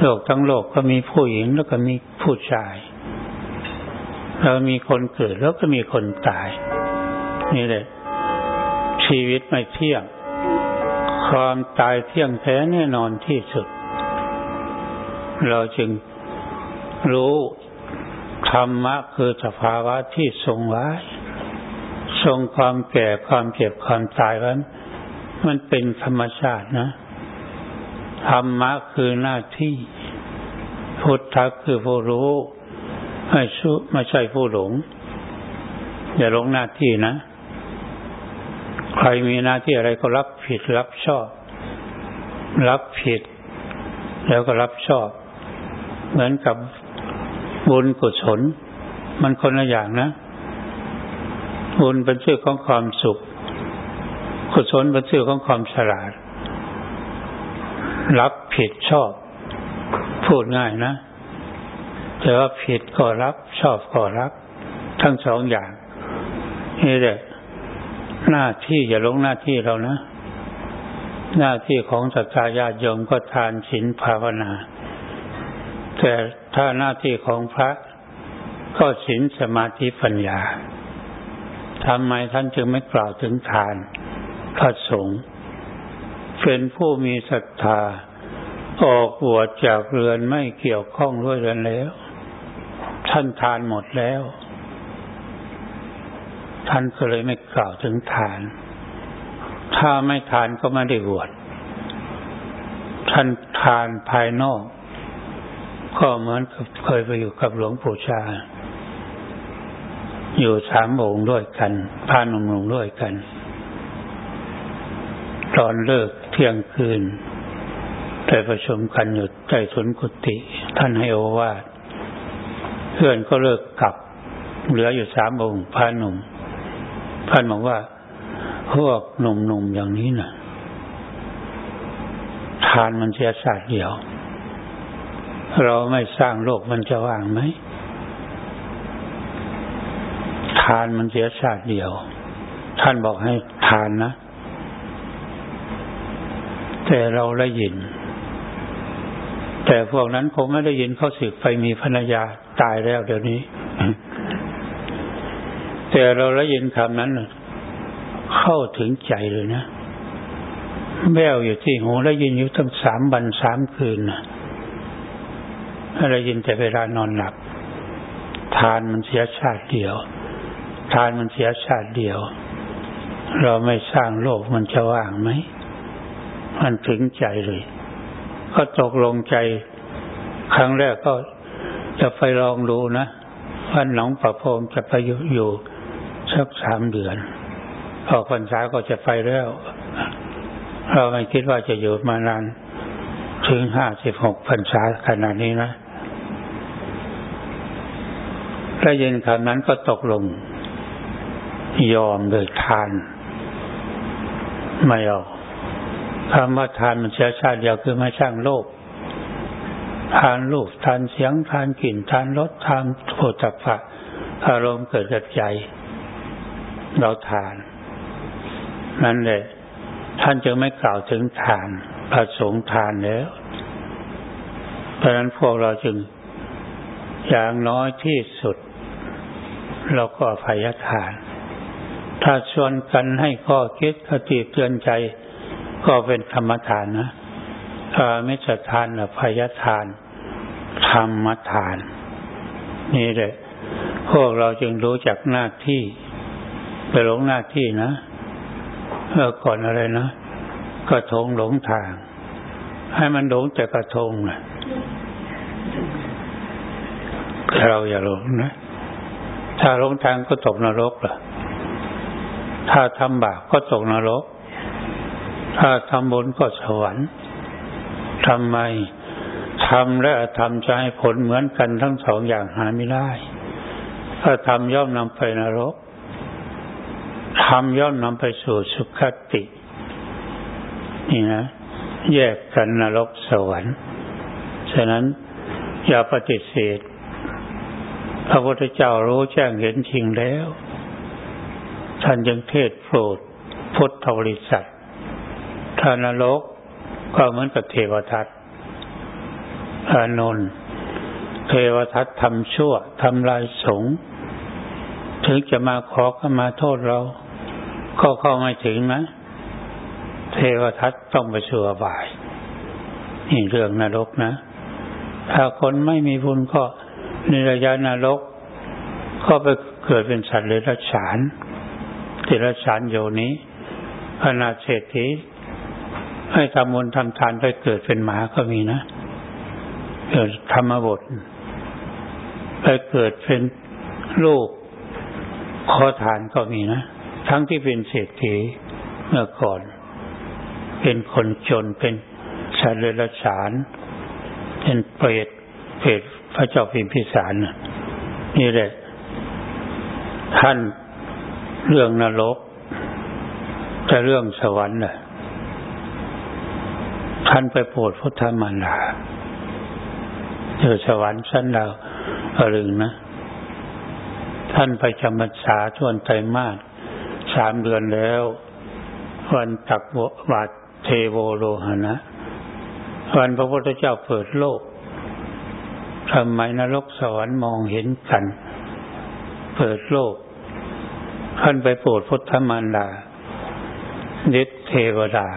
โลกทั้งโลกก็มีผู้หญิงแล้วก็มีผู้ชาย เรามีคนเกิดแล้วก็มีคนตาย นี่แหละ ชีวิตไม่เที่ยง ความตายเที่ยงแท้แน่นอนที่สุด เราจึงรู้ธรรมะคือสภาวะที่ทรงไว้ ทรงความแก่ความเจ็บความตายไว้มันเป็นธรรมชาตินะธรรมะคือหน้าที่ พุทธะคือผู้รู้ไม่ชุไม่ใช่ผู้หลง อย่าหลงหน้าที่นะ ใครมีหน้าที่อะไรก็รับผิดรับชอบ รับผิด แล้วก็รับชอบ เหมือนกับบุญกุศลมันคนละอย่างนะ บุญเป็นชื่อของความสุข กุศลเป็นชื่อของความฉลาด รับผิดชอบ พูดง่ายนะ แต่ว่าผิดก็รับ ชอบก็รับ ทั้งสองอย่าง นี่แหละหน้าที่อย่าลงหน้าที่เรานะ หน้าที่ของสัตยาญาติโยมก็ทานศีลภาวนา แต่ถ้าหน้าที่ของพระก็ศีลสมาธิปัญญา ทำไมท่านจึงไม่กล่าวถึงทานพระสงฆ์เป็นผู้มีศรัทธา ออกบวชจากเรือนไม่เกี่ยวข้องด้วยกันแล้ว ท่านทานหมดแล้ว ท่านก็เลยไม่กล่าวถึงทาน ถ้าไม่ทานก็ไม่ได้บวชท่านทานภายนอก ก็เหมือนกับเคยไปอยู่กับหลวงปู่ชา อยู่สามองค์ด้วยกันพานุ่มๆด้วยกัน ตอนเลิกเที่ยงคืนไปประชุมกันอยู่ใต้ทุนกุฏิท่านให้โอวาทเพื่อนก็เลิกกลับ เหลืออยู่สามองค์พระหนุ่มท่านบอกว่าพวกหนุ่มๆอย่างนี้นะ่ะ ทานมันเสียศาสตร์เดียว เราไม่สร้างโลกมันจะว่างไหม ทานมันเสียศาตร์เดียว ท่านบอกให้ทานนะ แต่เราได้ยิน แต่พวกนั้นคงไม่ได้ยินเขาสึกไปมีภรรยาตายแล้วเดี๋ยวนี้ แต่เราได้ยินคำนั้นเข้าถึงใจเลยนะแววอยู่ที่หูได้ยินอยู่ตั้งสามวันสามคืนนะได้ยินแต่เวลานอนหลับทานมันเสียชาติเดียว ทานมันเสียชาติเดียว เราไม่สร้างโลกมันจะว่างไหม มันถึงใจเลย ก็ตกลงใจ ครั้งแรกก็จะไปลองดูนะว่าหนองประพงจะไปอยู่อยู่สักสามเดือนออกพรรษาก็จะไปแล้ว เราไม่คิดว่าจะอยู่มานานถึงห้าสิบหกพรรษาขนาดนี้นะได้ยินคำนั้นก็ตกลง ยอมโดยทาน ไม่เอาคำว่าทานมันเชื้อชาติเดียวคือไม่ช่างโลก ทานรูปทานเสียงทานกลิ่นทานรสทานโผฏฐะอารมณ์เกิดกับใจ เราทาน นั่นแหละท่านจึงไม่กล่าวถึงทานพระสงฆ์ทานแล้วเพราะนั้นพวกเราจึงอย่างน้อยที่สุด เราก็อภัยทาน ถ้าชวนกันให้ข้อคิดคติเตือนใจ ก็เป็นธรรมทานนะถ้าไม่จะทานอภัยทาน ธรรมทาน นี่แหละพวกเราจึงรู้จักหน้าที่ ไปหลงหน้าที่นะเมื่อก่อนอะไรนะกระทงหลงทาง ให้มันหลงแต่กระทงนะเราอย่าหลงนะ ถ้าหลงทางก็ตกนรกล่ะ ถ้าทำบาปก็ตกนรก ถ้าทำบุญก็สวรรค์ทำไมทำและทำจะให้ผลเหมือนกันทั้งสองอย่างหาไม่ได้ ถ้าทำย่อมนำไปนรกทำย่อมนำไปสู่สุขติ นี่นะ แยกกันนรกสวรรค์ ฉะนั้นอย่าปฏิเสธ พระพุทธเจ้ารู้แจ้งเห็นจริงแล้ว ท่านยังเทศโปรดพุทธบริษัทถ้านรกก็เหมือนกับเทวทัตอานนท์เทวทัตทำชั่วทำลายสงถึงจะมาขอขมาโทษเรา ก็เข้าไม่ถึงนะ เทวทัตต้องไปสู่อบายนี่เรื่องนรกนะ ถ้าคนไม่มีบุญก็ในระยะนรก ก็ไปเกิดเป็นสัตว์เลยรัชฉาน ติรชานโยนี้พนาเศรษฐีให้ทำบุญทำทานไปเกิดเป็นหมาก็มีนะเกิดธรรมบทไปเกิดเป็นลูกขอทานก็มีนะ ทั้งที่เป็นเศรษฐีเมื่อก่อน เป็นคนจนเป็นชาเลรฉานเป็นเปรตเปรตพระเจ้าพิมพิสารนี่แหละท่าน เรื่องนรก แต่เรื่องสวรรค์น่ะท่านไปโปรดพุทธมารดาเจอสวรรค์ชั้นดาวอรึงนะ ท่านไปจำพรรษาชวนไตรมาสสามเดือนแล้ว วันตักบาทเทโวโลหนะ วันพระพุทธเจ้าเปิดโลกทำไมนรกสวรรค์มองเห็นกัน เปิดโลก ท่านไปโปรดพุทธมารดาฤทธิเทวดา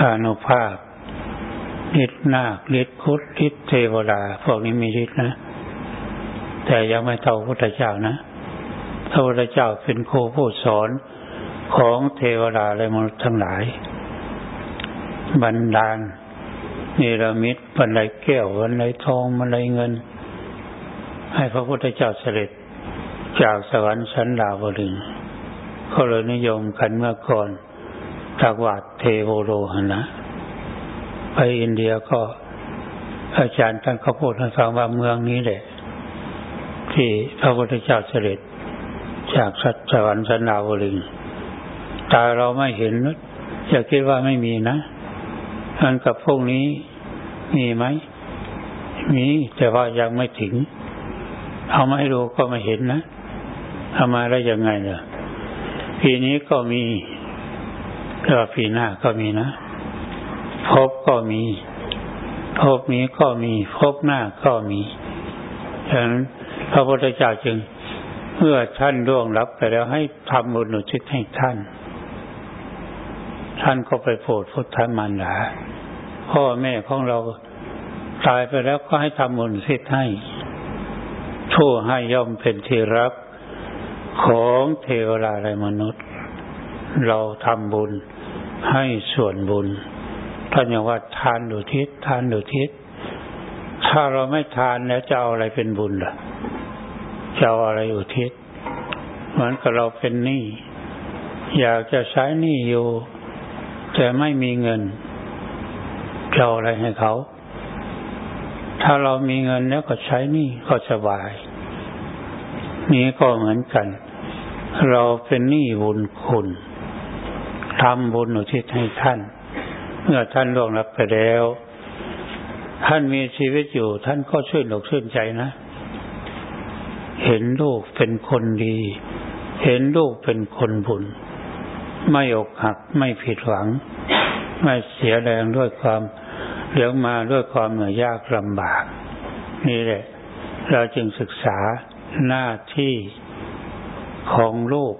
อานุภาพฤทธินาคฤทธิพุทธฤทธิเทวดา พวกนี้มีฤทธินะ แต่ยังไม่เท่าพุทธเจ้านะพระพุทธเจ้าเป็นครูผู้สอนของเทวดาและมนุษย์ทั้งหลาย บันดาลเนรมิตบันไดแก้วบันไดทองบันไดเงิน ให้พระพุทธเจ้าเสด็จ จากสวรรค์ชั้นดาวดึงเขาเลยนิยมกันเมื่อก่อนจากวัดเทโวโลหนะ ไปอินเดียก็อาจารย์ท่านเขาพูดให้ฟังว่าเมืองนี้แหละ ที่พระพุทธเจ้าเสด็จจากสัตว์สวรรค์สันดาวลิงตาเราไม่เห็นอย่าคิดว่าไม่มีนะมันกับพวกนี้มีไหมมีแต่ว่ายังไม่ถึง เอามาให้ดูก็ไม่เห็นนะ เอามาได้ยังไงเนี่ยปีนี้ก็มีก็ปีหน้าก็มีนะ พบก็มี พบนี้ก็มี พบหน้าก็มีฉะนั้นพระพุทธเจ้าจึงเมื่อท่านร่วงรับไปแล้วให้ทำบุญอุทิศให้ท่าน ท่านก็ไปโปรดพุทธมารดาพ่อแม่ของเราตายไปแล้วก็ให้ทำบุญอุทิศให้ผู้ให้ย่อมเป็นที่รัก ของเทวดาและมนุษย์ เราทำบุญให้ส่วนบุญท่านยังว่าทานดุทิศทานดุทิศถ้าเราไม่ทานแล้วจะเอาอะไรเป็นบุญล่ะจะเอาอะไรอุทิศเหมือนกับเราเป็นหนี้อยากจะใช้หนี้อยู่ แต่ไม่มีเงินจะเอาอะไรให้เขา ถ้าเรามีเงินแล้วก็ใช้หนี้ก็สบาย นี้ก็เหมือนกัน เราเป็นหนี้บุญคุณทำบุญอุทิศให้ท่าน เมื่อท่านล่วงลับไปแล้ว ท่านมีชีวิตอยู่ ท่านก็ชื่นอกชื่นใจนะ เห็นลูกเป็นคนดี เห็นลูกเป็นคนบุญ ไม่อกหักไม่ผิดหวัง ไม่เสียแรงด้วยความเลี้ยงมาด้วยความเหนื่อยยากลำบาก นี่แหละ เราจึงศึกษาหน้าที่ ของลูก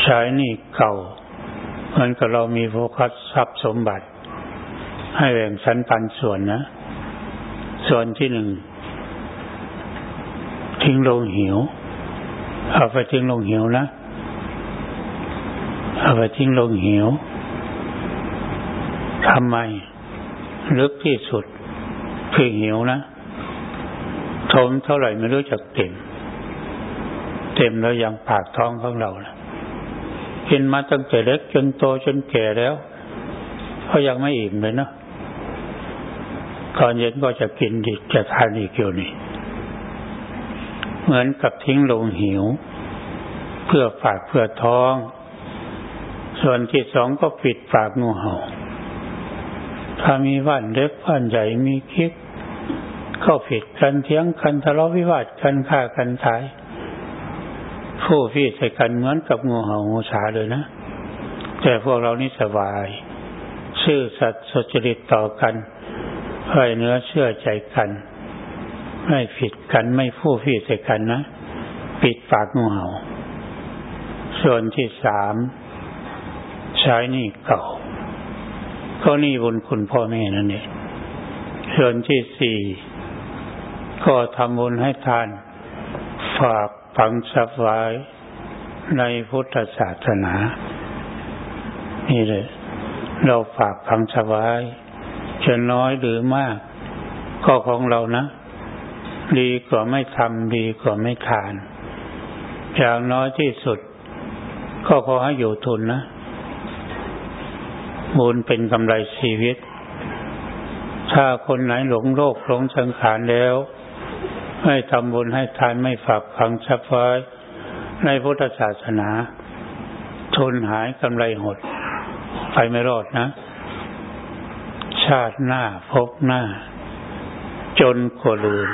ใช้นี่เก่าเหมือนกับเรามีโฟกัสทรัพย์สมบัติ ให้แบ่งสันปันส่วนนะ ส่วนที่หนึ่ง ทิ้งลงหิว เอาไปทิ้งลงหิวนะ เอาไปทิ้งลงหิวทำไม ลึกที่สุดคือหิวนะ ทมเท่าไหร่ไม่รู้จักเต็ม ต็มแล้วยังปากท้องของเรานะกินมาตั้งแต่เล็กจนโตจนแก่แล้วก็ยังไม่อิ่มเลยเนาะก่อนเย็นก็จะกินดีจะทานอีกอยู่นี่ เหมือนกับทิ้งลงหิว เพื่อปากเพื่อท้อง ส่วนที่สองก็ปิดปากงูเห่า ถ้ามีบ้านเล็กบ้านใหญ่มีคิดก็ผิดกันเทียงกันทะเลาะวิวาทกันฆ่ากันตาย ผู้พี่ใส่กันเหมือนกับงูเห่างูสาเลยนะ แต่พวกเรานี่สบายชื่อสัตว์สจริตต่อกันไว้เนื้อเชื่อใจกัน ไม่ผิดกันไม่ผู้พี่ใส่กันนะ ปิดปากงูเห่า ส่วนที่สามใช้นี่เก่า ก็นี่บุญคุณพ่อแม่นั่นเองส่วนที่สี่ก็ทำบุญให้ทาน ฝาก ฝังทรัพย์ไว้ในพุทธศาสนา นี่เลยเราฝากฝังทรัพย์ไว้จะน้อยหรือมาก ก็ของเรานะ ดีกว่าไม่ทำดีกว่าไม่ทาน อย่างน้อยที่สุด ก็ขอให้อยู่ทุนนะบุญเป็นกำไรชีวิต ถ้าคนไหนหลงโลกหลงสังขารแล้ว ไม่ทำบุญให้ทานไม่ฝากฝังทรัพย์ไว้ในพุทธศาสนา ทุนหายกำไรหด ไปไม่รอดนะ ชาติหน้าพบหน้า จนกว่าลืม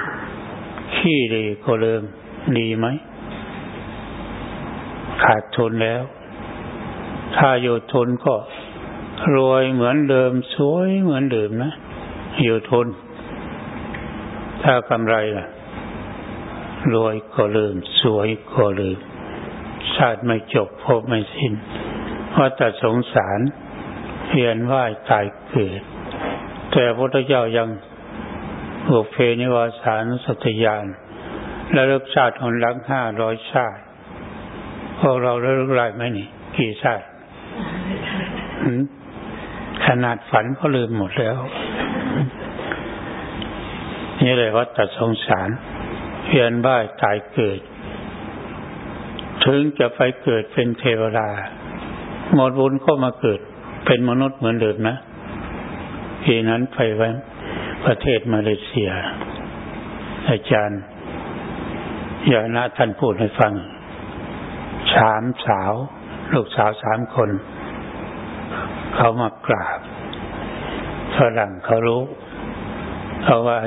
ขี้ดีกว่าลืม ดีไหม ขาดทุนแล้ว ถ้าอยู่ทุนก็รวยเหมือนเดิม สวยเหมือนเดิมนะ อยู่ทุน ถ้ากำไรล่ะ รวยก็ลืม สวยก็ลืม ชาติไม่จบพบไม่สิ้นว่าแต่สงสารเพียนว่ายตายเกิด แต่พระพุทธเจ้ายังบุเพนิวาสานุสติยานและเลิกชาติคนลังห้าร้อยชาติพวกเราเลิกไรไหมนี่ กี่ชาติขนาดฝันก็ลืมหมดแล้ว นี่เลยว่าตัดสงสารเวี ยนว่ายตายเกิด ถึงจะไปเกิดเป็นเทวดาหมดบุญก็มาเกิด เป็นมนุษย์เหมือนเดิมนะทีนั้นไปไว้ประเทศมาเลเซีย อาจารย์ยานะท่านพูดให้ฟัง สามสาว ลูกสาวสามคน เขามากราบฝรั่งเขารู้เขาว่า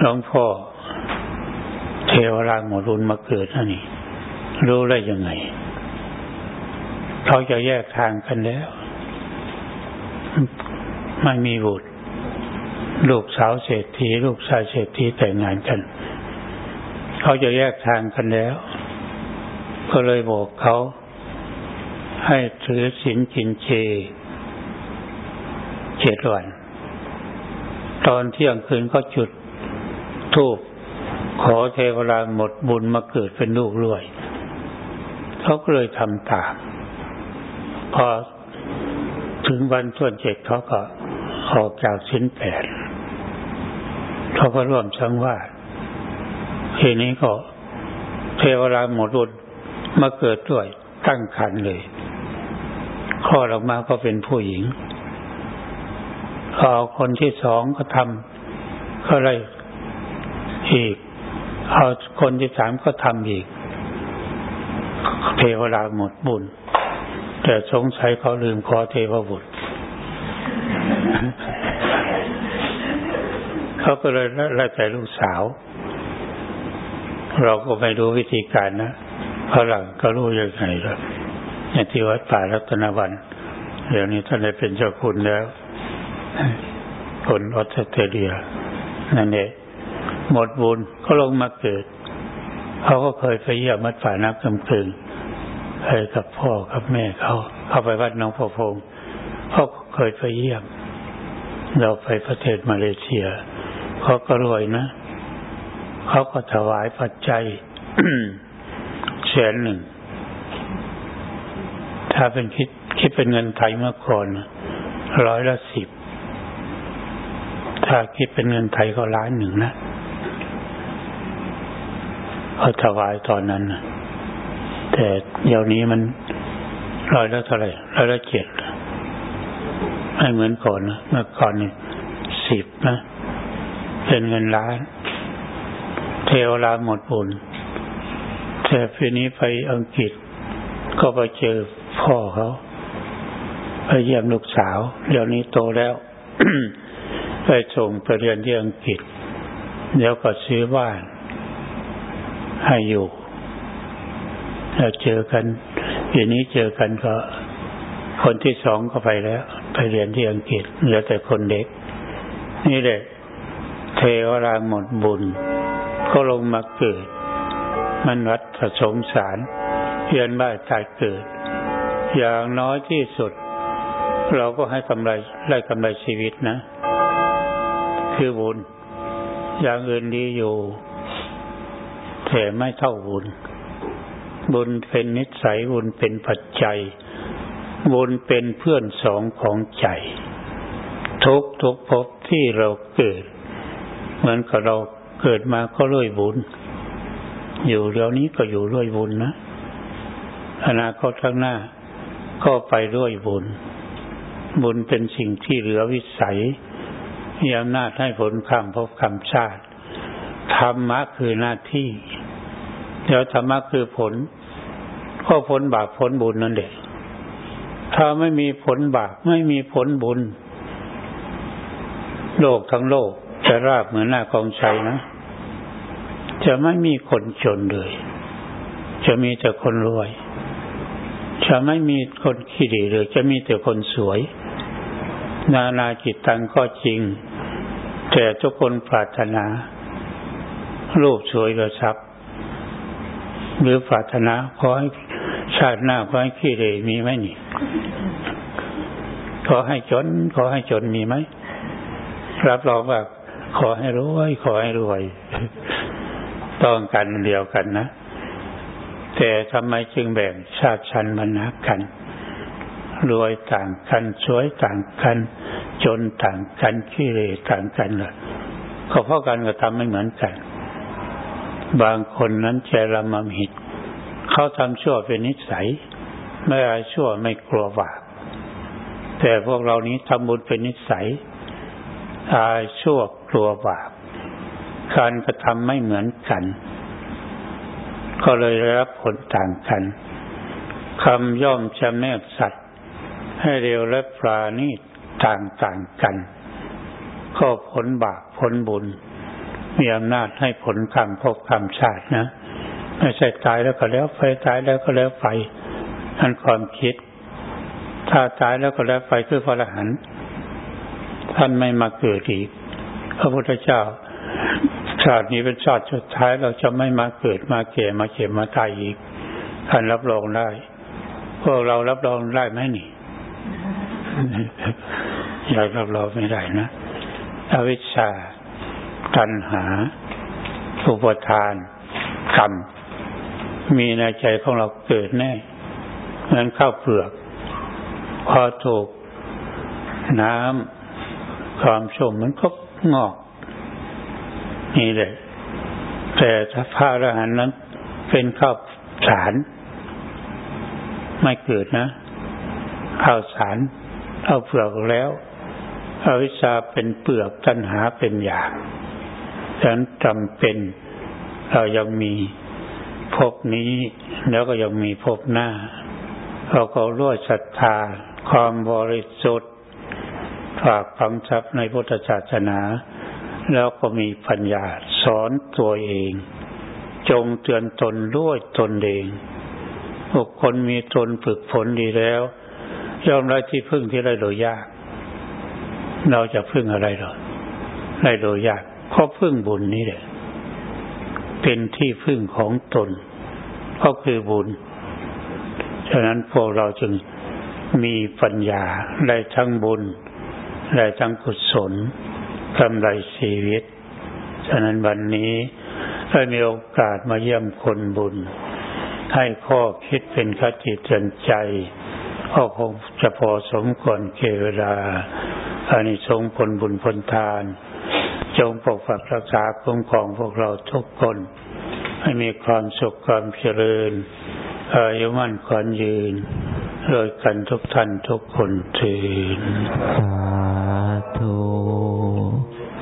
หลวงพ่อ เทวราชหมดรุนมาเกิดนั่นนี่รู้ได้ยังไงเขาจะแยกทางกันแล้วไม่มีบุตร ลูกสาวเศรษฐีลูกชายเศรษฐีแต่งงานกัน เขาจะแยกทางกันแล้ว ก็เลยบอกเขาให้ถือศีลกินเจเจ็ดวัน ตอนเที่ยงคืนก็จุดทูบ ขอเทวราหมดบุญมาเกิดเป็นลูกรวย เขาก็เลยทำตาม พอถึงวันส่วนเจ็ดเขาก็ออกจากชิ้นแปดเขาก็ร่วมชังว่าทีนี้ก็เทวราหมดบุญมาเกิดด้วยตั้งคันเลยข้อออกมาก็เป็นผู้หญิงพอคนที่สองก็ทำก็เลยอีก อคนที่สามก็ทำอีก เทวดาหมดบุญ แต่สงสัยเขาลืมขอเทวบุตรเขาก็เลยละแต่ลูกสาว เราก็ไม่รู้วิธีการนะพระหลังก็รู้ยังไงล่ะอย่างที่วัดป่ารัตนวันเดี๋ยวนี้ท่านได้เป็นเจ้าคุณแล้วคนออสเตรเลียนั่นเอง หมดบุญก็ลงมาเกิดเขาก็เคยไปเยี่ยมมัดฝ่านักกำกึงเคยกับพ่อกับแม่เขาเข้าไปวัดน้องพ่อพงเขาเคยไปเยี่ยม เราไปประเทศมาเลเซียเขาก็รวยนะเขาก็ถวายปัจจัยแสนหนึ่ง ถ้าเป็นคิดคิดเป็นเงินไทยเมื่อก่อนร้อยละสิบ ถ้าคิดเป็นเงินไทยก็ล้านหนึ่งนะ เขาถวายตอนนั้นแต่เดี๋ยวนี้มันร้อยละเท่าไหร่ร้อยละเจ็ดไม่เหมือนก่อนนะเมื่อก่อนนี่สิบนะ เป็นเงินล้าน เทวลาหมดบุญแต่ปีนี้ไปอังกฤษ ก็ไปเจอพ่อเขาไปเยี่ยมลูกสาว เดี๋ยวนี้โตแล้วไปส่งไปเรียนที่อังกฤษ เดี๋ยวก็ซื้อบ้าน ให้อยู่เราเจอกันปีนี้เจอกันก็ คนที่สองก็ไปแล้ว ไปเรียนที่อังกฤษเหลือแต่คนเด็ก นี่แหละเทวราหมดบุญ ก็ลงมาเกิด มันวัดผสงสารเพียนบ้านตายเกิด อย่างน้อยที่สุด เราก็ให้กำไรได้กำไรชีวิตนะ คือบุญ อย่างอื่นดีอยู่ แต่ไม่เท่าบุญ บุญเป็นนิสัยบุญเป็นปัจจัย บุญเป็นเพื่อนสองของใจ ทุกทุกภพที่เราเกิด เหมือนกับเราเกิดมาก็ด้วยบุญ อยู่เดี๋ยวนี้ก็อยู่ด้วยบุญนะอนาคตข้างหน้าก็ไปด้วยบุญ บุญเป็นสิ่งที่เหลือวิสัยมีอำนาจให้ผลคำพบคำชาติ ธรรมะคือหน้าที่ เดี๋ยวธรรมะคือผล ก็ผลบาปผลบุญนั่นเองถ้าไม่มีผลบาปไม่มีผลบุญ โลกทั้งโลกจะราบเหมือนหน้ากองชัยนะ จะไม่มีคนจนเลย จะมีแต่คนรวย จะไม่มีคนขี้ดีเลย จะมีแต่คนสวย นานาจิตตังก็จริง แต่ทุกคนปรารถนา รูปสวยกระชับ หรือปรารถนาขอให้ชาติหน้าขอให้ขี้เรมีไหมนี่ ขอให้จน ขอให้จนมีไหมรับรองว่าขอให้รวยขอให้รวย ต้องกันเดียวกันนะ แต่ทำไมจึงแบ่งชาติชั้นบรรณะกัน รวยต่างกันสวยต่างกัน จนต่างกันขี้เรต่างกันเลยก็เพราะการกระทำไม่เหมือนกัน บางคนนั้นใจละมหิต เขาทำชั่วเป็นนิสัย ไม่อายชั่วไม่กลัวบาปแต่พวกเรานี้ทำบุญเป็นนิสัย อายชั่วกลัวบาปการกระทำไม่เหมือนกัน ก็เลยรับผลต่างกันคำย่อมจะแนบสัตว์ ให้เร็วและปราณีตต่างต่างกัน ก็ผลบาปผลบุญ มีอำนาจให้ผลกรรมพบกรรมชาตินะไม่ใช่ตายแล้วก็แล้วไปตายแล้วก็แล้วไปอันความคิด ถ้าตายแล้วก็แล้วไปคือพระอรหันต์ท่านไม่มาเกิดอีกพระพุทธเจ้า ชาตินี้เป็นชาติสุดท้ายเราจะไม่มาเกิดมาเก่มาเก็บมาตายอีกท่านรับรองได้พวกเรารับรองได้ไหมนี่อยากรับรองไม่ได้นะอวิชชา ตัณหา อุปทานกรรมมีในใจของเราเกิดแน่เหมือนข้าวเปลือก พอถูกน้ำความชุ่มมันก็งอก นี่เลยแต่ถ้าพระอรหันต์นั้น เป็นข้าวสาร ไม่เกิดนะข้าวสารเอาเปลือกแล้วอวิชชาเป็นเปลือกตัณหาเป็นอย่าง ฉะนั้นจำเป็นเรายังมีภพนี้ แล้วก็ยังมีภพหน้า เราก็รู้ศรัทธา ความบริสุทธิ์ฝากฝังทรัพย์ในพุทธศาสนา แล้วก็มีปัญญาสอนตัวเอง จงเตือนตนด้วยตนเองบุคคลมีตนฝึกฝนดีแล้วยอมได้ที่พึ่งที่ได้โดยยาก เราจะพึ่งอะไรหรอได้โดยยาก เพราะพึ่งบุญนี้แหละ เป็นที่พึ่งของตน ก็คือบุญ ฉะนั้นพวกเราจึงมีปัญญาได้ทั้งบุญได้ทั้งกุศลกำไรชีวิต ฉะนั้นวันนี้ได้มีโอกาสมาเยี่ยมคนบุญ ให้ข้อคิดเป็นคติเตือนใจก็คงจะพอสมควรเกเวลาอานิสงส์ผลบุญผลทาน จงปกปักรักษาคุ้มครองพวกเราทุกคน ให้มีความสุขความเจริญอายุมั่นขวัญยืนโดยกันทุกท่านทุกคนถืน